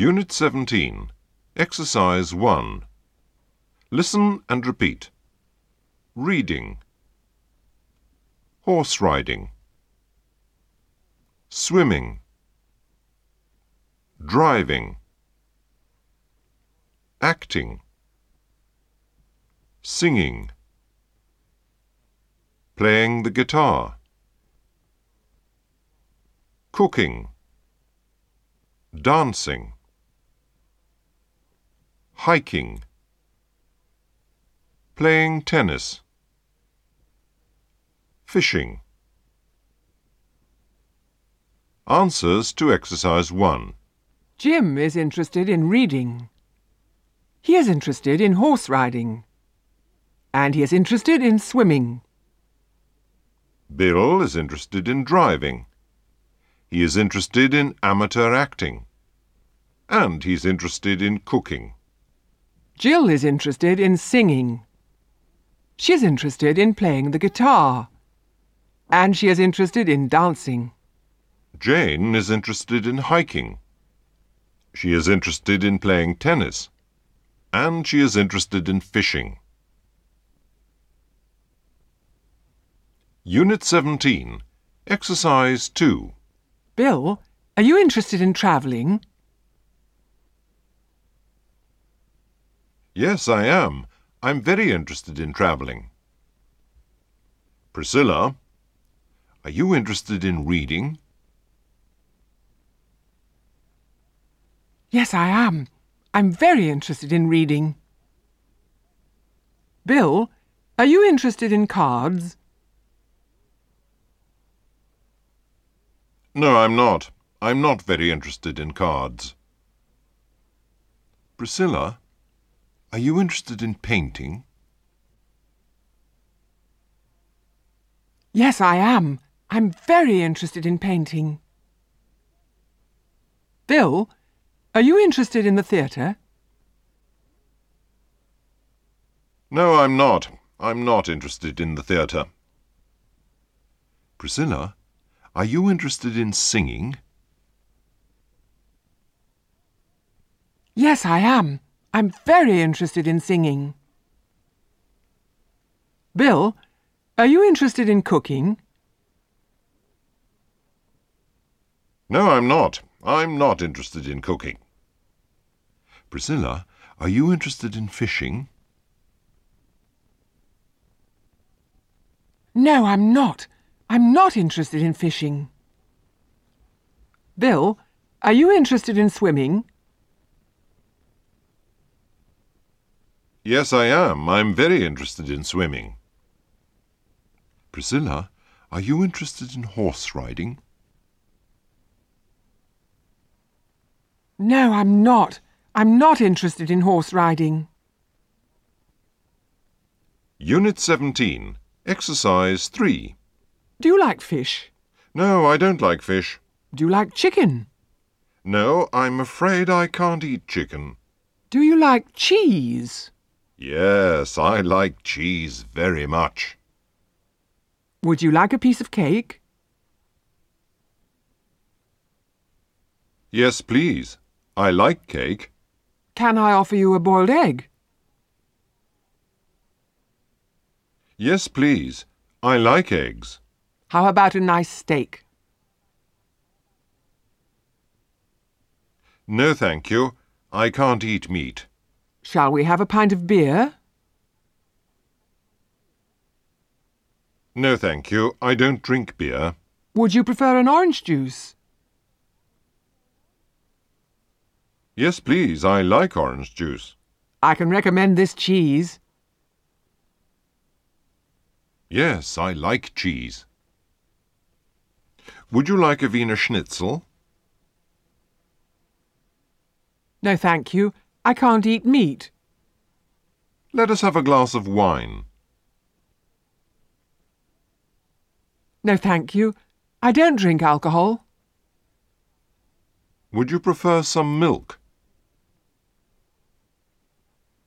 Unit 17. Exercise 1. Listen and repeat. Reading. Horse riding. Swimming. Driving. Acting. Singing. Playing the guitar. Cooking. Dancing. Hiking. Playing tennis. Fishing. Answers to exercise 1. Jim is interested in reading. He is interested in horse riding. And he is interested in swimming. Bill is interested in driving. He is interested in amateur acting. And he's interested in cooking. Jill is interested in singing. She is interested in playing the guitar. And she is interested in dancing. Jane is interested in hiking. She is interested in playing tennis. And she is interested in fishing. Unit 17. Exercise 2. Bill, are you interested in travelling? Yes, I am. I'm very interested in travelling. Priscilla, are you interested in reading? Yes, I am. I'm very interested in reading. Bill, are you interested in cards? No, I'm not. I'm not very interested in cards. Priscilla, are you interested in painting? Yes, I am. I'm very interested in painting. Bill, are you interested in the theatre? No, I'm not. I'm not interested in the theatre. Priscilla, are you interested in singing? Yes, I am. I'm very interested in singing. Bill, are you interested in cooking? No, I'm not. I'm not interested in cooking. Priscilla, are you interested in fishing? No, I'm not. I'm not interested in fishing. Bill, are you interested in swimming? Yes, I am. I'm very interested in swimming. Priscilla, are you interested in horse riding? No, I'm not. I'm not interested in horse riding. Unit 17. Exercise 3. Do you like fish? No, I don't like fish. Do you like chicken? No, I'm afraid I can't eat chicken. Do you like cheese? Yes, I like cheese very much. Would you like a piece of cake? Yes, please. I like cake. Can I offer you a boiled egg? Yes, please. I like eggs. How about a nice steak? No, thank you. I can't eat meat. Shall we have a pint of beer? No, thank you. I don't drink beer. Would you prefer an orange juice? Yes, please. I like orange juice. I can recommend this cheese. Yes, I like cheese. Would you like a Wiener Schnitzel? No, thank you. I can't eat meat. Let us have a glass of wine. No, thank you. I don't drink alcohol. Would you prefer some milk?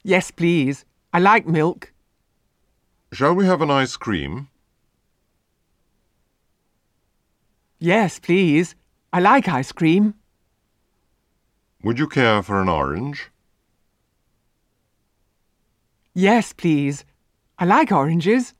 Yes, please. I like milk. Shall we have an ice cream? Yes, please. I like ice cream. Would you care for an orange? Yes, please. I like oranges.